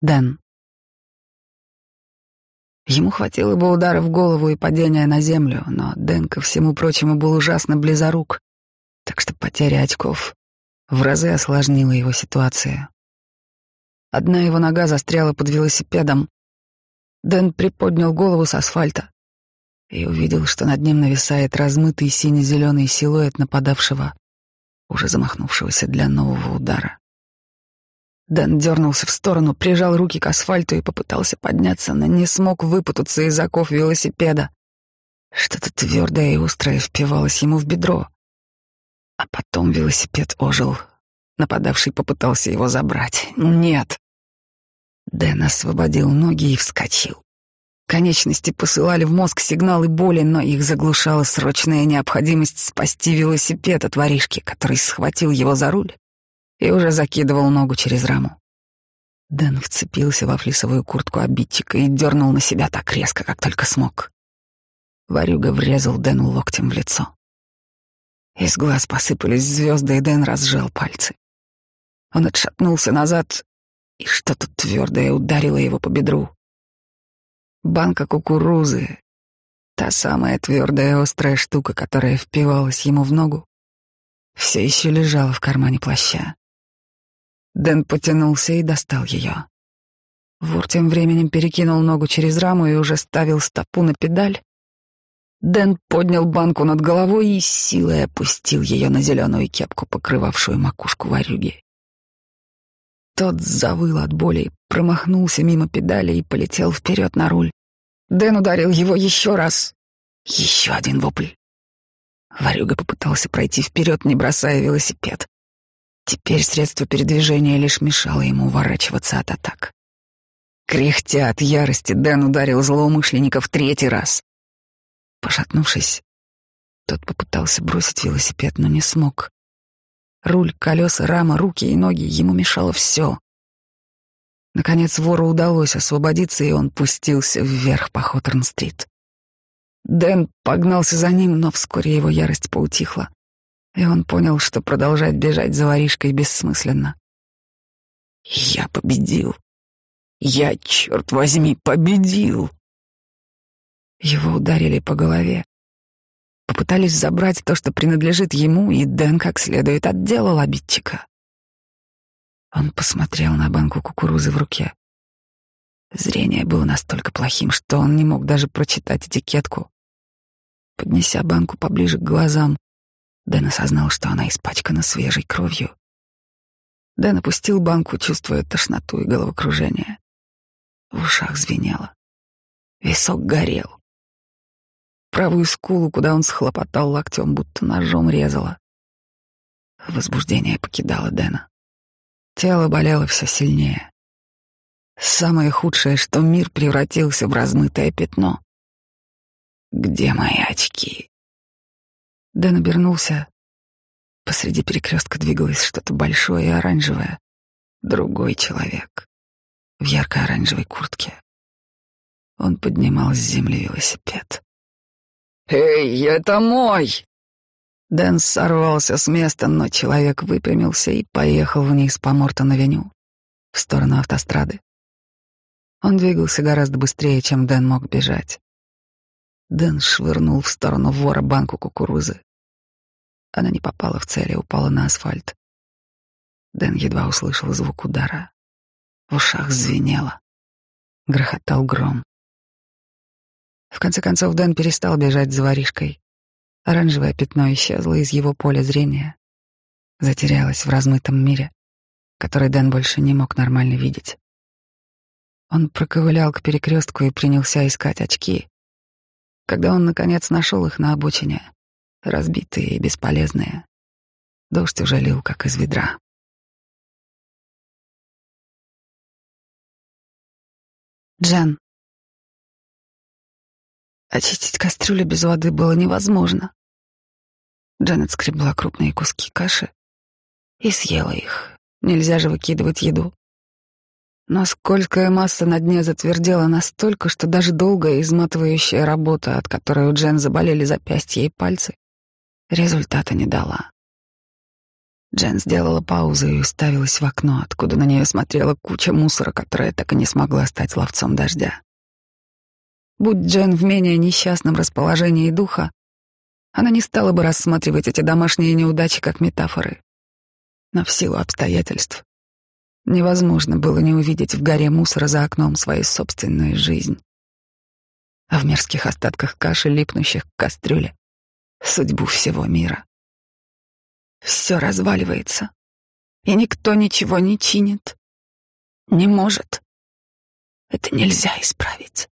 Дэн. Ему хватило бы удара в голову и падения на землю, но Дэн, ко всему прочему, был ужасно близорук, так что потеря очков в разы осложнила его ситуацию. Одна его нога застряла под велосипедом. Дэн приподнял голову с асфальта и увидел, что над ним нависает размытый сине-зеленый силуэт нападавшего, уже замахнувшегося для нового удара. Дэн дернулся в сторону, прижал руки к асфальту и попытался подняться, но не смог выпутаться из оков велосипеда. Что-то твердое и острое впивалось ему в бедро. А потом велосипед ожил. Нападавший попытался его забрать. Нет. Дэн освободил ноги и вскочил. Конечности посылали в мозг сигналы боли, но их заглушала срочная необходимость спасти велосипед от воришки, который схватил его за руль и уже закидывал ногу через раму. Дэн вцепился во флисовую куртку обидчика и дернул на себя так резко, как только смог. Варюга врезал Дэну локтем в лицо. Из глаз посыпались звезды, и Дэн разжал пальцы. Он отшатнулся назад, и что-то твердое ударило его по бедру. Банка кукурузы, та самая твердая острая штука, которая впивалась ему в ногу, все еще лежала в кармане плаща. Дэн потянулся и достал ее. Вор тем временем перекинул ногу через раму и уже ставил стопу на педаль, Дэн поднял банку над головой и силой опустил ее на зеленую кепку, покрывавшую макушку варюги. Тот завыл от боли, промахнулся мимо педали и полетел вперед на руль. Дэн ударил его еще раз. Еще один вопль. Варюга попытался пройти вперед, не бросая велосипед. Теперь средство передвижения лишь мешало ему уворачиваться от атак. Кряхтя от ярости, Дэн ударил злоумышленника в третий раз. Пошатнувшись, тот попытался бросить велосипед, но не смог. Руль, колеса, рама, руки и ноги ему мешало все. Наконец вору удалось освободиться, и он пустился вверх по Хоторн-стрит. Дэн погнался за ним, но вскоре его ярость поутихла, и он понял, что продолжать бежать за воришкой бессмысленно. «Я победил! Я, черт возьми, победил!» Его ударили по голове. Попытались забрать то, что принадлежит ему, и Дэн как следует отделал обидчика. Он посмотрел на банку кукурузы в руке. Зрение было настолько плохим, что он не мог даже прочитать этикетку. Поднеся банку поближе к глазам, Дэн осознал, что она испачкана свежей кровью. Дэн опустил банку, чувствуя тошноту и головокружение. В ушах звенело. Висок горел. Правую скулу, куда он схлопотал локтем, будто ножом резало. Возбуждение покидало Дэна. Тело болело все сильнее. Самое худшее, что мир превратился в размытое пятно. Где мои очки? Дэн обернулся. Посреди перекрестка двигалось что-то большое и оранжевое. Другой человек. В ярко-оранжевой куртке. Он поднимал с земли велосипед. «Эй, это мой!» Дэн сорвался с места, но человек выпрямился и поехал вниз по Мортон-авеню, в сторону автострады. Он двигался гораздо быстрее, чем Дэн мог бежать. Дэн швырнул в сторону вора банку кукурузы. Она не попала в цель и упала на асфальт. Дэн едва услышал звук удара. В ушах звенело. Грохотал гром. В конце концов Дэн перестал бежать за воришкой. Оранжевое пятно исчезло из его поля зрения, затерялось в размытом мире, который Дэн больше не мог нормально видеть. Он проковылял к перекрестку и принялся искать очки. Когда он, наконец, нашел их на обочине, разбитые и бесполезные, дождь уже лил, как из ведра. Джен. Очистить кастрюлю без воды было невозможно. Джанет скребла крупные куски каши и съела их. Нельзя же выкидывать еду. Но скользкая масса на дне затвердела настолько, что даже долгая изматывающая работа, от которой у Джен заболели запястья и пальцы, результата не дала. Джен сделала паузу и уставилась в окно, откуда на нее смотрела куча мусора, которая так и не смогла стать ловцом дождя. Будь Джен в менее несчастном расположении духа, она не стала бы рассматривать эти домашние неудачи как метафоры. Но в силу обстоятельств невозможно было не увидеть в горе мусора за окном свою собственную жизнь. А в мерзких остатках каши, липнущих к кастрюле, судьбу всего мира. Все разваливается, и никто ничего не чинит. Не может. Это нельзя исправить.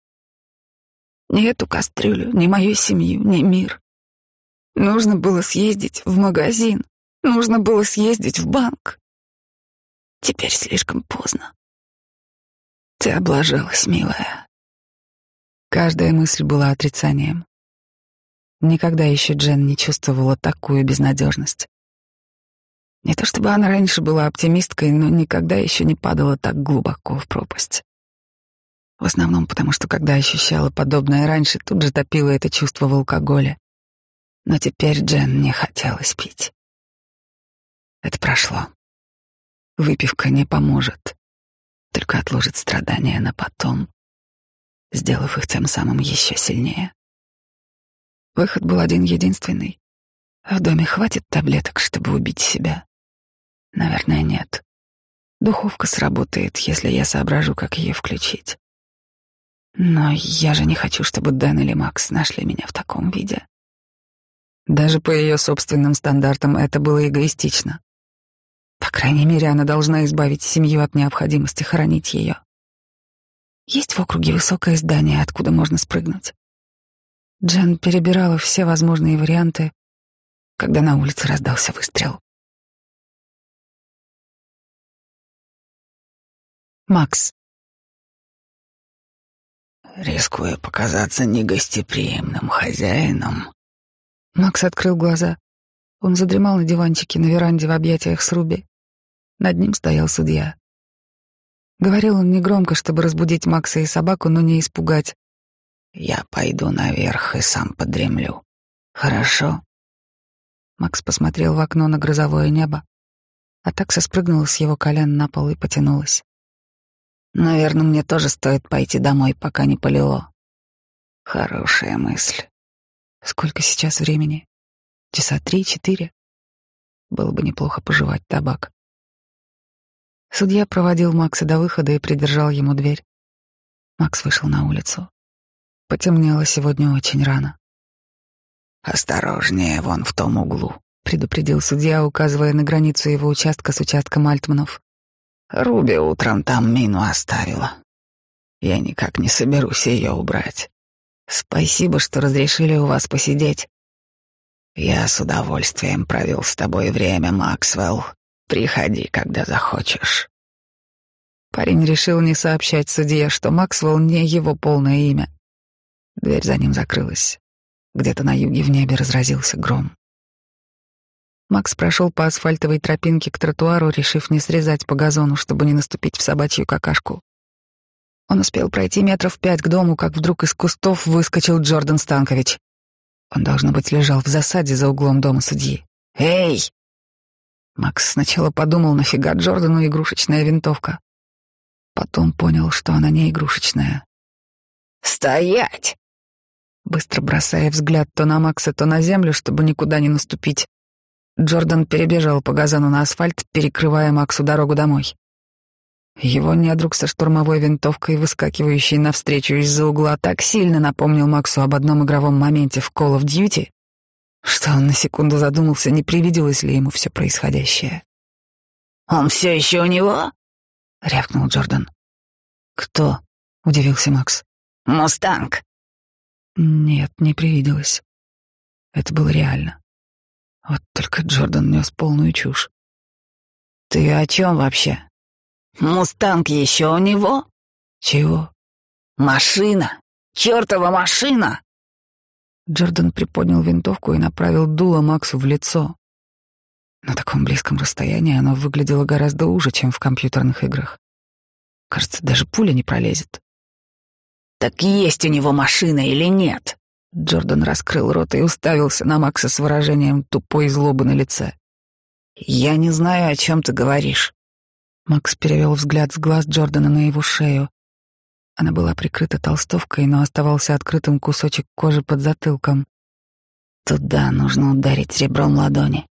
Ни эту кастрюлю, ни мою семью, ни мир. Нужно было съездить в магазин, нужно было съездить в банк. Теперь слишком поздно. Ты облажалась, милая. Каждая мысль была отрицанием. Никогда еще Джен не чувствовала такую безнадежность. Не то чтобы она раньше была оптимисткой, но никогда еще не падала так глубоко в пропасть. В основном потому, что когда ощущала подобное раньше, тут же топила это чувство в алкоголе. Но теперь Джен не хотелось пить. Это прошло. Выпивка не поможет, только отложит страдания на потом, сделав их тем самым еще сильнее. Выход был один-единственный. В доме хватит таблеток, чтобы убить себя. Наверное, нет. Духовка сработает, если я соображу, как ее включить. Но я же не хочу, чтобы Дэн или Макс нашли меня в таком виде. Даже по ее собственным стандартам это было эгоистично. По крайней мере, она должна избавить семью от необходимости хоронить ее. Есть в округе высокое здание, откуда можно спрыгнуть. Джен перебирала все возможные варианты, когда на улице раздался выстрел. Макс. Рискуя показаться негостеприимным хозяином. Макс открыл глаза. Он задремал на диванчике на веранде в объятиях с Руби. Над ним стоял судья. Говорил он негромко, чтобы разбудить Макса и собаку, но не испугать. «Я пойду наверх и сам подремлю. Хорошо?» Макс посмотрел в окно на грозовое небо, а такса спрыгнула с его колен на пол и потянулась. Наверное, мне тоже стоит пойти домой, пока не полило. Хорошая мысль. Сколько сейчас времени? Часа три-четыре? Было бы неплохо пожевать табак. Судья проводил Макса до выхода и придержал ему дверь. Макс вышел на улицу. Потемнело сегодня очень рано. «Осторожнее, вон в том углу», — предупредил судья, указывая на границу его участка с участком Альтманов. Руби утром там мину оставила. Я никак не соберусь ее убрать. Спасибо, что разрешили у вас посидеть. Я с удовольствием провел с тобой время, Максвелл. Приходи, когда захочешь. Парень решил не сообщать судье, что Максвелл не его полное имя. Дверь за ним закрылась. Где-то на юге в небе разразился гром. Макс прошел по асфальтовой тропинке к тротуару, решив не срезать по газону, чтобы не наступить в собачью какашку. Он успел пройти метров пять к дому, как вдруг из кустов выскочил Джордан Станкович. Он, должно быть, лежал в засаде за углом дома судьи. «Эй!» Макс сначала подумал, нафига Джордану игрушечная винтовка. Потом понял, что она не игрушечная. «Стоять!» Быстро бросая взгляд то на Макса, то на землю, чтобы никуда не наступить, Джордан перебежал по газону на асфальт, перекрывая Максу дорогу домой. Его недруг со штурмовой винтовкой, выскакивающий навстречу из-за угла, так сильно напомнил Максу об одном игровом моменте в Call of Duty, что он на секунду задумался, не привиделось ли ему все происходящее. «Он все еще у него?» — рявкнул Джордан. «Кто?» — удивился Макс. «Мустанг». Нет, не привиделось. Это было реально. Вот только Джордан нес полную чушь. «Ты о чем вообще? Мустанг еще у него?» «Чего?» «Машина! Чертова машина!» Джордан приподнял винтовку и направил дуло Максу в лицо. На таком близком расстоянии оно выглядело гораздо уже, чем в компьютерных играх. Кажется, даже пуля не пролезет. «Так есть у него машина или нет?» Джордан раскрыл рот и уставился на Макса с выражением тупой злобы на лице. Я не знаю, о чем ты говоришь. Макс перевел взгляд с глаз Джордана на его шею. Она была прикрыта толстовкой, но оставался открытым кусочек кожи под затылком. Туда нужно ударить ребром ладони.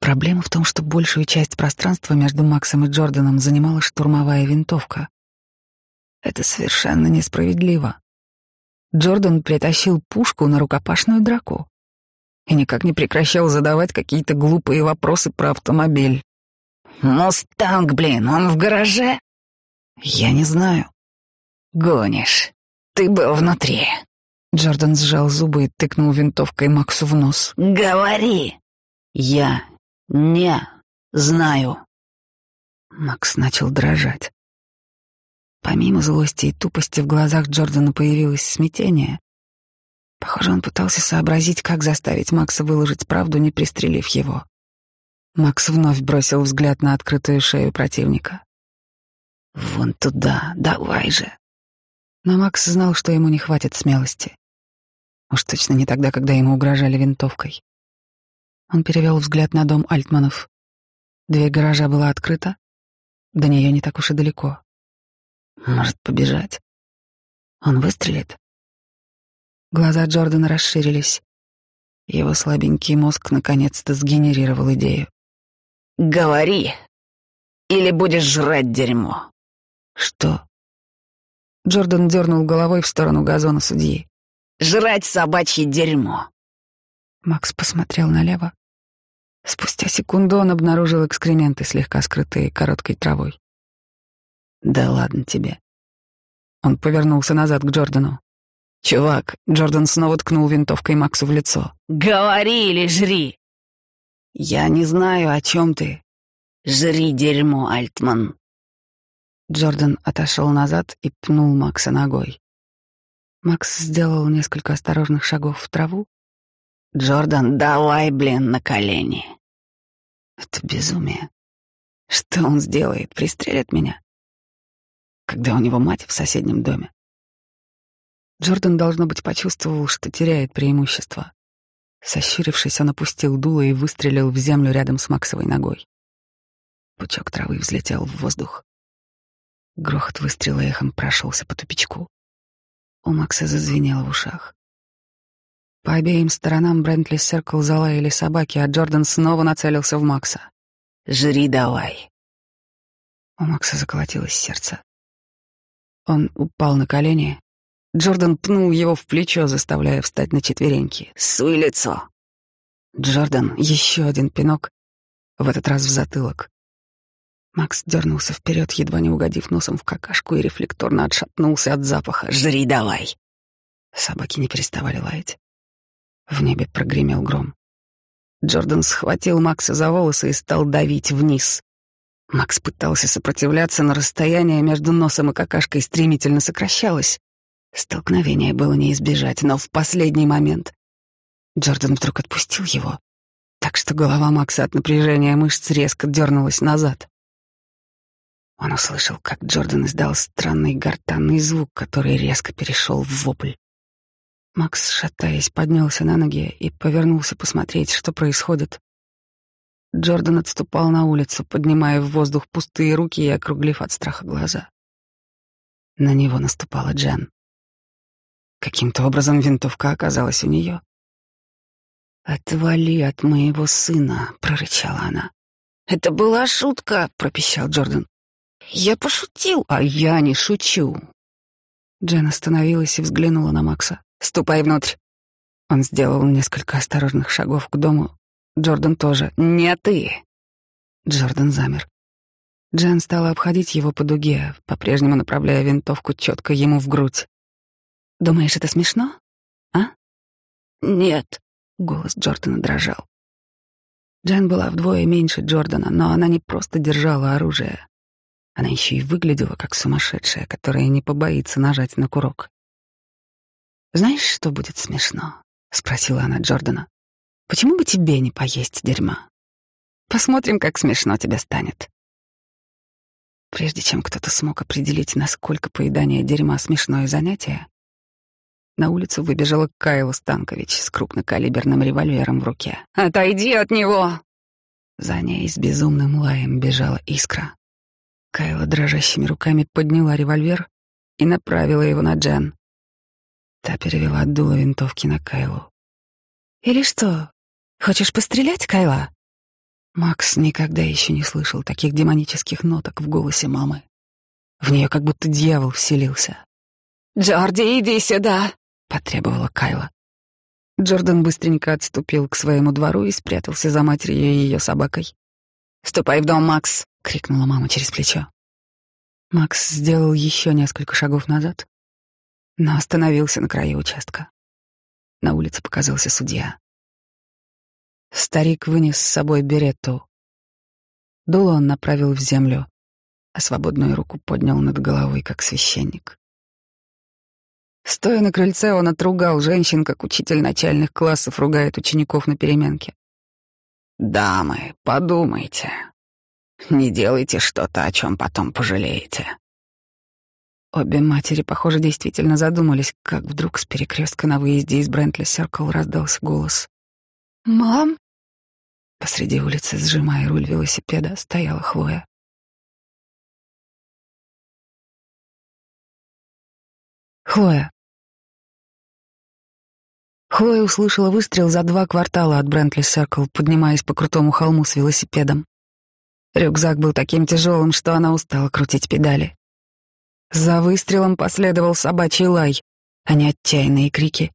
Проблема в том, что большую часть пространства между Максом и Джорданом занимала штурмовая винтовка. Это совершенно несправедливо. Джордан притащил пушку на рукопашную драку и никак не прекращал задавать какие-то глупые вопросы про автомобиль. «Мустанг, блин, он в гараже?» «Я не знаю». «Гонишь. Ты был внутри». Джордан сжал зубы и тыкнул винтовкой Максу в нос. «Говори!» «Я «Не знаю». Макс начал дрожать. Помимо злости и тупости в глазах Джордана появилось смятение. Похоже, он пытался сообразить, как заставить Макса выложить правду, не пристрелив его. Макс вновь бросил взгляд на открытую шею противника. «Вон туда, давай же!» Но Макс знал, что ему не хватит смелости. Уж точно не тогда, когда ему угрожали винтовкой. Он перевел взгляд на дом Альтманов. Дверь гаража была открыта. До нее не так уж и далеко. Может побежать. Он выстрелит. Глаза Джордана расширились. Его слабенький мозг наконец-то сгенерировал идею. «Говори, или будешь жрать дерьмо». «Что?» Джордан дернул головой в сторону газона судьи. «Жрать собачье дерьмо». Макс посмотрел налево. Спустя секунду он обнаружил экскременты, слегка скрытые короткой травой. «Да ладно тебе». Он повернулся назад к Джордану. «Чувак», — Джордан снова ткнул винтовкой Максу в лицо. «Говори или жри!» «Я не знаю, о чем ты». «Жри дерьмо, Альтман». Джордан отошел назад и пнул Макса ногой. Макс сделал несколько осторожных шагов в траву, Джордан, давай, блин, на колени. Это безумие. Что он сделает? Пристрелит меня? Когда у него мать в соседнем доме. Джордан, должно быть, почувствовал, что теряет преимущество. Сощурившись, он опустил дуло и выстрелил в землю рядом с Максовой ногой. Пучок травы взлетел в воздух. Грохот выстрела эхом прошелся по тупичку. У Макса зазвенело в ушах. По обеим сторонам Брентли Серкл залаяли собаки, а Джордан снова нацелился в Макса. «Жри давай». У Макса заколотилось сердце. Он упал на колени. Джордан пнул его в плечо, заставляя встать на четвереньки. «Суй лицо!» Джордан, еще один пинок, в этот раз в затылок. Макс дернулся вперед, едва не угодив носом в какашку, и рефлекторно отшатнулся от запаха. «Жри давай!» Собаки не переставали лаять. В небе прогремел гром. Джордан схватил Макса за волосы и стал давить вниз. Макс пытался сопротивляться, но расстояние между носом и какашкой стремительно сокращалось. Столкновение было не избежать, но в последний момент Джордан вдруг отпустил его, так что голова Макса от напряжения мышц резко дернулась назад. Он услышал, как Джордан издал странный гортанный звук, который резко перешел в вопль. Макс, шатаясь, поднялся на ноги и повернулся посмотреть, что происходит. Джордан отступал на улицу, поднимая в воздух пустые руки и округлив от страха глаза. На него наступала Джен. Каким-то образом винтовка оказалась у нее. «Отвали от моего сына», — прорычала она. «Это была шутка», — пропищал Джордан. «Я пошутил». «А я не шучу». Джен остановилась и взглянула на Макса. Ступай внутрь. Он сделал несколько осторожных шагов к дому. Джордан тоже. Не ты. Джордан замер. Джен стала обходить его по дуге, по-прежнему направляя винтовку четко ему в грудь. «Думаешь, это смешно? А?» «Нет», — голос Джордана дрожал. Джен была вдвое меньше Джордана, но она не просто держала оружие. Она еще и выглядела как сумасшедшая, которая не побоится нажать на курок. «Знаешь, что будет смешно?» — спросила она Джордана. «Почему бы тебе не поесть дерьма? Посмотрим, как смешно тебе станет». Прежде чем кто-то смог определить, насколько поедание дерьма смешное занятие, на улицу выбежала Кайла Станкович с крупнокалиберным револьвером в руке. «Отойди от него!» За ней с безумным лаем бежала искра. Кайла дрожащими руками подняла револьвер и направила его на Джен. Та перевела дуло винтовки на Кайлу. «Или что, хочешь пострелять, Кайла?» Макс никогда еще не слышал таких демонических ноток в голосе мамы. В нее как будто дьявол вселился. «Джорди, иди сюда!» — потребовала Кайла. Джордан быстренько отступил к своему двору и спрятался за матерью и ее собакой. «Ступай в дом, Макс!» — крикнула мама через плечо. Макс сделал еще несколько шагов назад, но остановился на краю участка. На улице показался судья. Старик вынес с собой беретту. Дуло он направил в землю, а свободную руку поднял над головой, как священник. Стоя на крыльце, он отругал женщин, как учитель начальных классов ругает учеников на переменке. «Дамы, подумайте. Не делайте что-то, о чем потом пожалеете. Обе матери, похоже, действительно задумались, как вдруг с перекрестка на выезде из Брентли Серкл раздался голос. «Мам?» Посреди улицы, сжимая руль велосипеда, стояла Хлоя. Хлоя. Хлоя услышала выстрел за два квартала от Брентли Серкл, поднимаясь по крутому холму с велосипедом. Рюкзак был таким тяжелым, что она устала крутить педали. За выстрелом последовал собачий лай, а не отчаянные крики.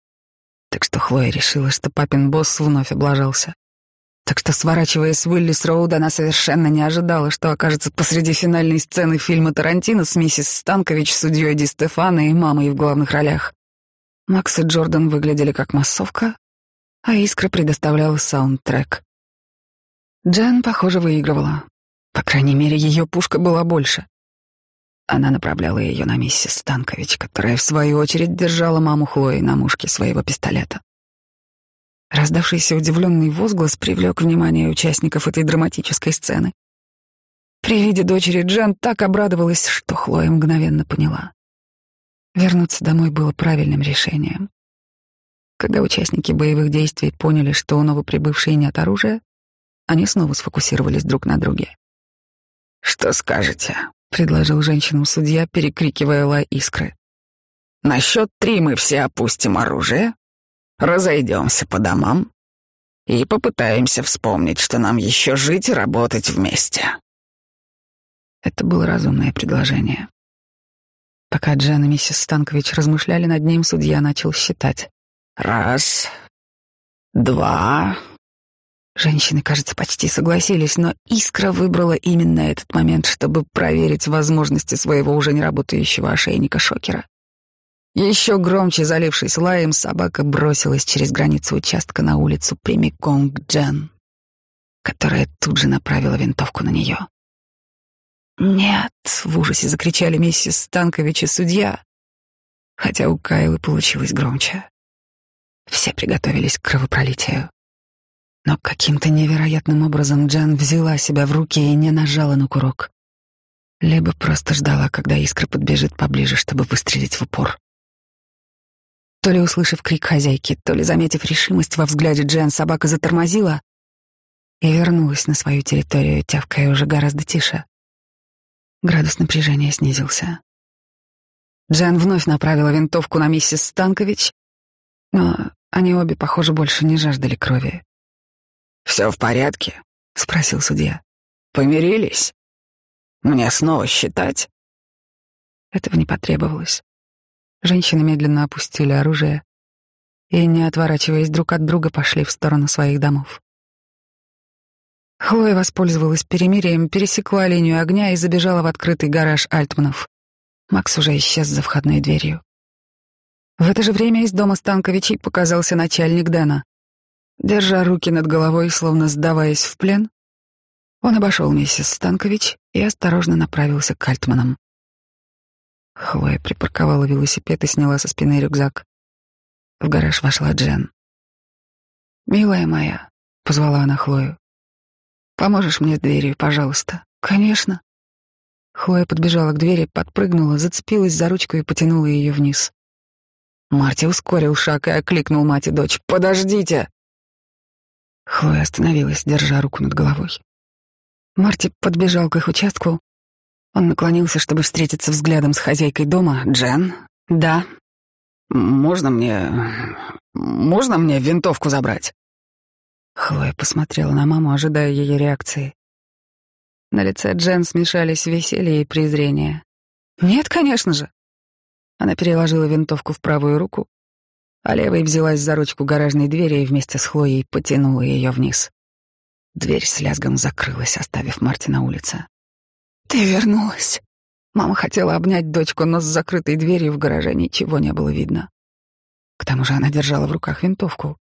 Так что Хлоя решила, что папин босс вновь облажался. Так что, сворачивая с Уиллис Роуд, она совершенно не ожидала, что окажется посреди финальной сцены фильма Тарантино с миссис Станкович, судьей Ди Стефана и мамой в главных ролях. Макс и Джордан выглядели как массовка, а Искра предоставляла саундтрек. Джен, похоже, выигрывала. По крайней мере, ее пушка была больше. Она направляла ее на миссис Станкович, которая, в свою очередь, держала маму Хлои на мушке своего пистолета. Раздавшийся удивленный возглас привлек внимание участников этой драматической сцены. При виде дочери Джен так обрадовалась, что Хлоя мгновенно поняла. Вернуться домой было правильным решением. Когда участники боевых действий поняли, что у новоприбывшей нет оружия, они снова сфокусировались друг на друге. «Что скажете?» — предложил женщинам судья, перекрикивая лай искры. «На счет три мы все опустим оружие, разойдемся по домам и попытаемся вспомнить, что нам еще жить и работать вместе». Это было разумное предложение. Пока Джен и миссис Станкович размышляли над ним, судья начал считать. «Раз, два, Женщины, кажется, почти согласились, но Искра выбрала именно этот момент, чтобы проверить возможности своего уже не работающего ошейника шокера. Еще громче залившись лаем, собака бросилась через границу участка на улицу прямиком к Джен, которая тут же направила винтовку на нее. «Нет!» — в ужасе закричали миссис Станкович и судья, хотя у Кайлы получилось громче. Все приготовились к кровопролитию. Но каким-то невероятным образом Джан взяла себя в руки и не нажала на курок. Либо просто ждала, когда искра подбежит поближе, чтобы выстрелить в упор. То ли услышав крик хозяйки, то ли заметив решимость во взгляде Джен, собака затормозила и вернулась на свою территорию, тявкая уже гораздо тише. Градус напряжения снизился. Джен вновь направила винтовку на миссис Станкович, но они обе, похоже, больше не жаждали крови. «Все в порядке?» — спросил судья. «Помирились? Мне снова считать?» Этого не потребовалось. Женщины медленно опустили оружие и, не отворачиваясь друг от друга, пошли в сторону своих домов. Хлоя воспользовалась перемирием, пересекла линию огня и забежала в открытый гараж Альтманов. Макс уже исчез за входной дверью. В это же время из дома Станковичей показался начальник Дэна. Держа руки над головой, словно сдаваясь в плен, он обошел миссис Станкович и осторожно направился к Альтманам. Хлоя припарковала велосипед и сняла со спины рюкзак. В гараж вошла Джен. «Милая моя», — позвала она Хлою, — «поможешь мне с дверью, пожалуйста?» «Конечно». Хлоя подбежала к двери, подпрыгнула, зацепилась за ручку и потянула ее вниз. Марти ускорил шаг и окликнул мать и дочь. «Подождите!» Хлоя остановилась, держа руку над головой. Марти подбежал к их участку. Он наклонился, чтобы встретиться взглядом с хозяйкой дома. «Джен?» «Да». «Можно мне... можно мне винтовку забрать?» Хлоя посмотрела на маму, ожидая ее реакции. На лице Джен смешались веселье и презрение. «Нет, конечно же». Она переложила винтовку в правую руку, а взялась за ручку гаражной двери и вместе с Хлоей потянула ее вниз. Дверь с лязгом закрылась, оставив Марти на улице. «Ты вернулась!» Мама хотела обнять дочку, но с закрытой дверью в гараже ничего не было видно. К тому же она держала в руках винтовку.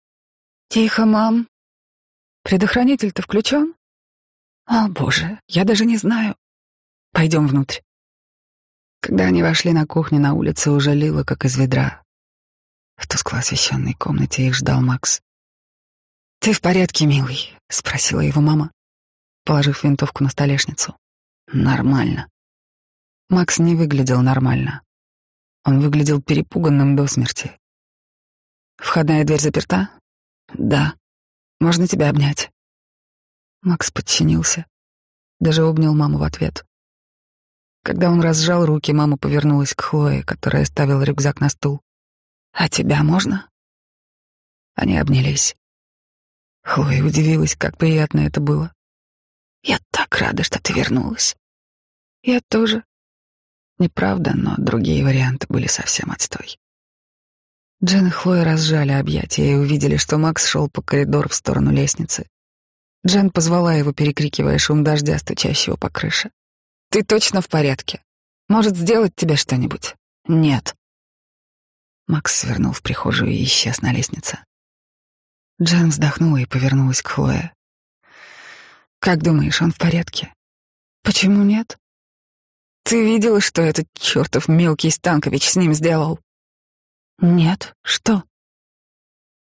«Тихо, мам. Предохранитель-то включен?» «О, боже, я даже не знаю. Пойдем внутрь». Когда они вошли на кухню, на улице уже лило, как из ведра. В тускло освещенной комнате их ждал Макс. «Ты в порядке, милый?» — спросила его мама, положив винтовку на столешницу. «Нормально». Макс не выглядел нормально. Он выглядел перепуганным до смерти. «Входная дверь заперта?» «Да. Можно тебя обнять?» Макс подчинился. Даже обнял маму в ответ. Когда он разжал руки, мама повернулась к Хлое, которая ставила рюкзак на стул. «А тебя можно?» Они обнялись. Хлоя удивилась, как приятно это было. «Я так рада, что ты вернулась». «Я тоже». Неправда, но другие варианты были совсем отстой. Джен и Хлоя разжали объятия и увидели, что Макс шел по коридору в сторону лестницы. Джен позвала его, перекрикивая шум дождя, стучащего по крыше. «Ты точно в порядке? Может, сделать тебе что-нибудь?» «Нет». Макс свернул в прихожую и исчез на лестнице. Джен вздохнула и повернулась к Хлое. «Как думаешь, он в порядке?» «Почему нет?» «Ты видела, что этот чертов мелкий Станкович с ним сделал?» «Нет. Что?»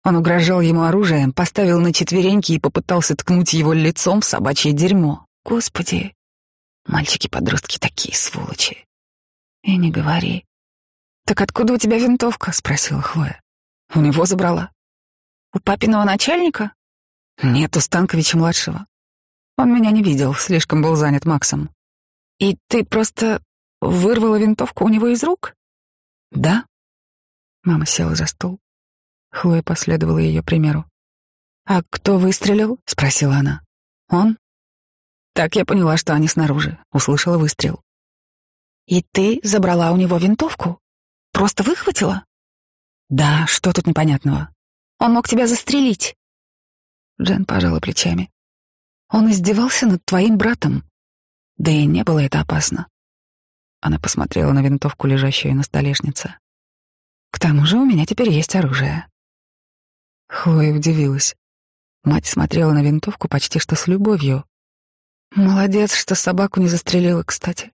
Он угрожал ему оружием, поставил на четвереньки и попытался ткнуть его лицом в собачье дерьмо. Господи, мальчики-подростки такие сволочи. И не говори. «Так откуда у тебя винтовка?» — спросила Хлоя. «У него забрала». «У папиного начальника?» «Нет, у Станковича-младшего. Он меня не видел, слишком был занят Максом». «И ты просто вырвала винтовку у него из рук?» «Да». Мама села за стол. Хлоя последовала ее примеру. «А кто выстрелил?» — спросила она. «Он?» Так я поняла, что они снаружи. Услышала выстрел. «И ты забрала у него винтовку?» Просто выхватила? Да, что тут непонятного? Он мог тебя застрелить. Джен пожала плечами. Он издевался над твоим братом. Да и не было это опасно. Она посмотрела на винтовку, лежащую на столешнице. К тому же у меня теперь есть оружие. Хлоя удивилась. Мать смотрела на винтовку почти что с любовью. Молодец, что собаку не застрелила, кстати.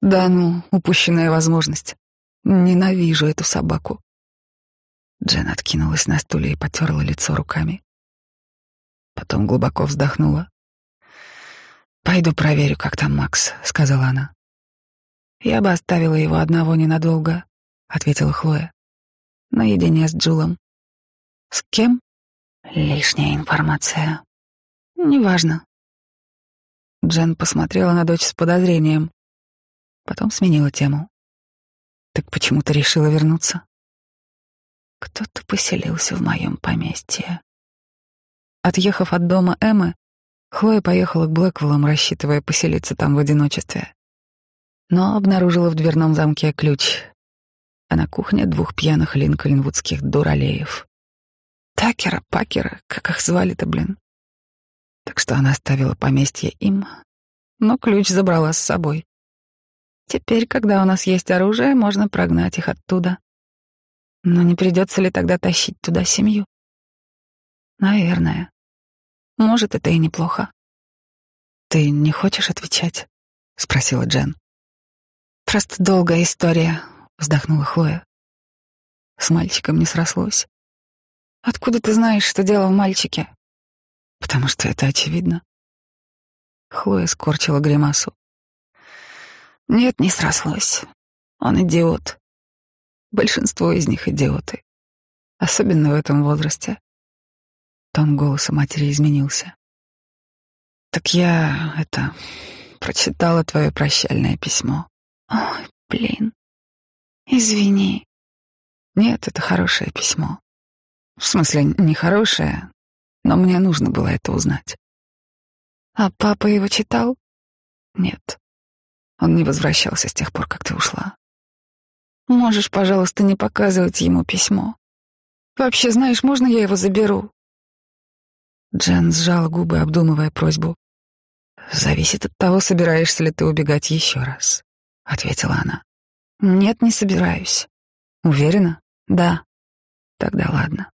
Да ну, упущенная возможность. Ненавижу эту собаку. Джен откинулась на стуле и потерла лицо руками. Потом глубоко вздохнула. «Пойду проверю, как там Макс», — сказала она. «Я бы оставила его одного ненадолго», — ответила Хлоя. «Наедине с Джулом». «С кем?» «Лишняя информация». «Неважно». Джен посмотрела на дочь с подозрением. Потом сменила тему. Так почему ты решила вернуться? Кто-то поселился в моем поместье. Отъехав от дома Эммы, Хлоя поехала к Блэквеллам, рассчитывая поселиться там в одиночестве. Но обнаружила в дверном замке ключ, а на кухне двух пьяных линкольнвудских дуралеев. Такера, Пакера, как их звали-то, блин. Так что она оставила поместье им, но ключ забрала с собой. Теперь, когда у нас есть оружие, можно прогнать их оттуда. Но не придется ли тогда тащить туда семью? Наверное. Может, это и неплохо. Ты не хочешь отвечать? спросила Джен. Просто долгая история, вздохнула Хлоя. С мальчиком не срослось. Откуда ты знаешь, что дело в мальчике? Потому что это очевидно. Хлоя скорчила гримасу. Нет, не срослось. Он идиот. Большинство из них идиоты. Особенно в этом возрасте. Тон голоса матери изменился. Так я, это, прочитала твое прощальное письмо. Ой, блин. Извини. Нет, это хорошее письмо. В смысле, не хорошее, но мне нужно было это узнать. А папа его читал? Нет. Он не возвращался с тех пор, как ты ушла. Можешь, пожалуйста, не показывать ему письмо. Вообще, знаешь, можно я его заберу? Джен сжала губы, обдумывая просьбу. «Зависит от того, собираешься ли ты убегать еще раз», — ответила она. «Нет, не собираюсь». «Уверена?» «Да». «Тогда ладно».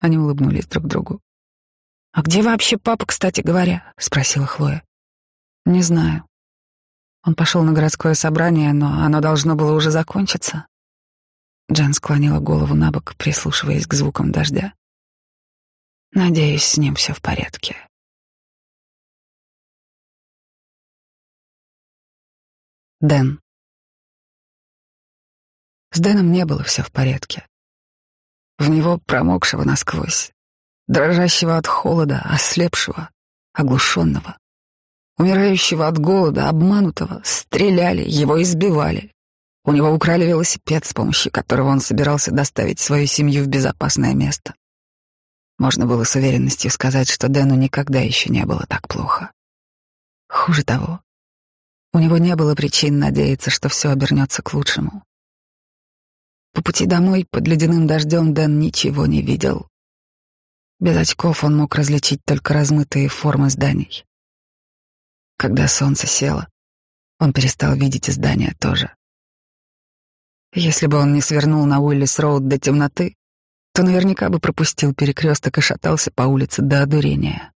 Они улыбнулись друг другу. «А где вообще папа, кстати говоря?» — спросила Хлоя. «Не знаю. Он пошел на городское собрание, но оно должно было уже закончиться». Джен склонила голову на бок, прислушиваясь к звукам дождя. «Надеюсь, с ним все в порядке». Дэн. С Дэном не было все в порядке. В него промокшего насквозь, дрожащего от холода, ослепшего, оглушенного, умирающего от голода, обманутого, стреляли, его избивали. У него украли велосипед, с помощью которого он собирался доставить свою семью в безопасное место. Можно было с уверенностью сказать, что Дэну никогда еще не было так плохо. Хуже того, у него не было причин надеяться, что все обернется к лучшему. По пути домой под ледяным дождем Дэн ничего не видел. Без очков он мог различить только размытые формы зданий. Когда солнце село, он перестал видеть и здания тоже. Если бы он не свернул на Уиллис-Роуд до темноты, то наверняка бы пропустил перекресток и шатался по улице до одурения.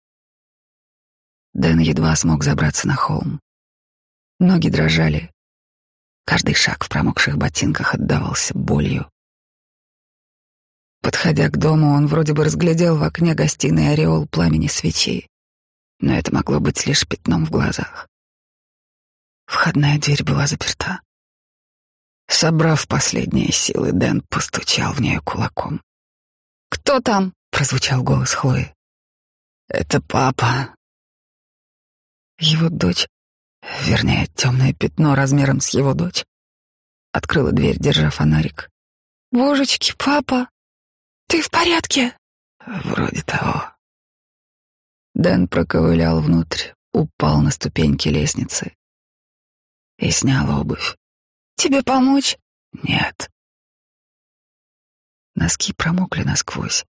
Дэн едва смог забраться на холм. Ноги дрожали. Каждый шаг в промокших ботинках отдавался болью. Подходя к дому, он вроде бы разглядел в окне гостиной ореол пламени свечи, но это могло быть лишь пятном в глазах. Входная дверь была заперта. Собрав последние силы, Дэн постучал в нее кулаком. «Кто там?» — прозвучал голос Хлои. «Это папа». Его дочь, вернее, темное пятно размером с его дочь, открыла дверь, держа фонарик. «Божечки, папа!» «Ты в порядке?» «Вроде того». Дэн проковылял внутрь, упал на ступеньки лестницы и снял обувь. «Тебе помочь?» «Нет». Носки промокли насквозь.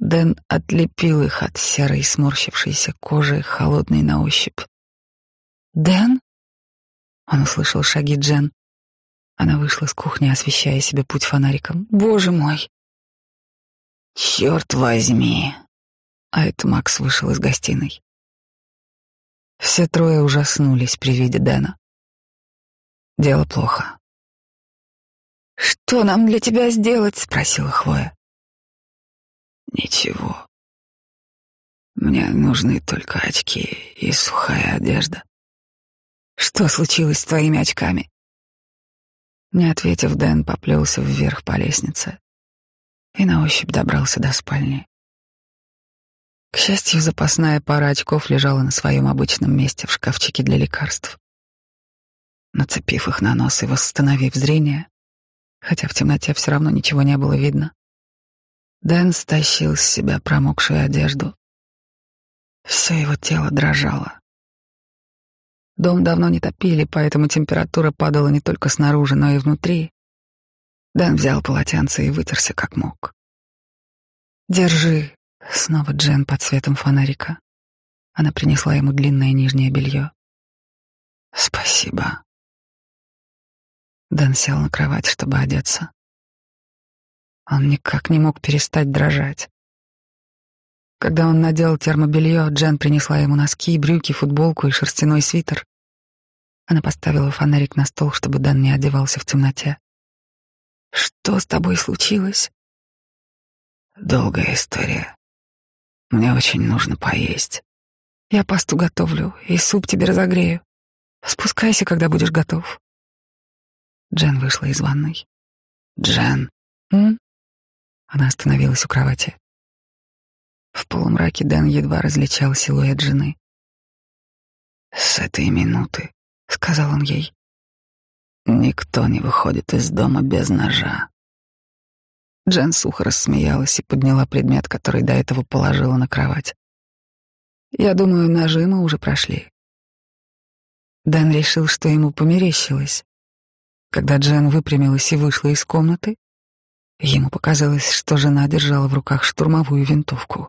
Дэн отлепил их от серой сморщившейся кожи, холодной на ощупь. «Дэн?» Он услышал шаги Джен. Она вышла с кухни, освещая себе путь фонариком. «Боже мой!» Черт возьми. А это Макс вышел из гостиной. Все трое ужаснулись при виде Дэна. Дело плохо. «Что нам для тебя сделать?» — спросила Хлоя. «Ничего. Мне нужны только очки и сухая одежда». «Что случилось с твоими очками?» Не ответив, Дэн поплелся вверх по лестнице и на ощупь добрался до спальни. К счастью, запасная пара очков лежала на своем обычном месте в шкафчике для лекарств. Нацепив их на нос и восстановив зрение, хотя в темноте все равно ничего не было видно, Дэн стащил с себя промокшую одежду. Все его тело дрожало. Дом давно не топили, поэтому температура падала не только снаружи, но и внутри. Дэн взял полотенце и вытерся как мог. «Держи», — снова Джен под светом фонарика. Она принесла ему длинное нижнее белье. «Спасибо». Дэн сел на кровать, чтобы одеться. Он никак не мог перестать дрожать. Когда он надел термобелье, Джен принесла ему носки, брюки, футболку и шерстяной свитер. Она поставила фонарик на стол, чтобы Дэн не одевался в темноте. Что с тобой случилось? Долгая история. Мне очень нужно поесть. Я пасту готовлю и суп тебе разогрею. Спускайся, когда будешь готов. Джен вышла из ванной. Джен. М? Она остановилась у кровати. В полумраке Дэн едва различал силуэт жены. «С этой минуты», — сказал он ей, — «никто не выходит из дома без ножа». Джен сухо рассмеялась и подняла предмет, который до этого положила на кровать. «Я думаю, ножи мы уже прошли». Дэн решил, что ему померещилось. Когда Джен выпрямилась и вышла из комнаты, ему показалось, что жена держала в руках штурмовую винтовку.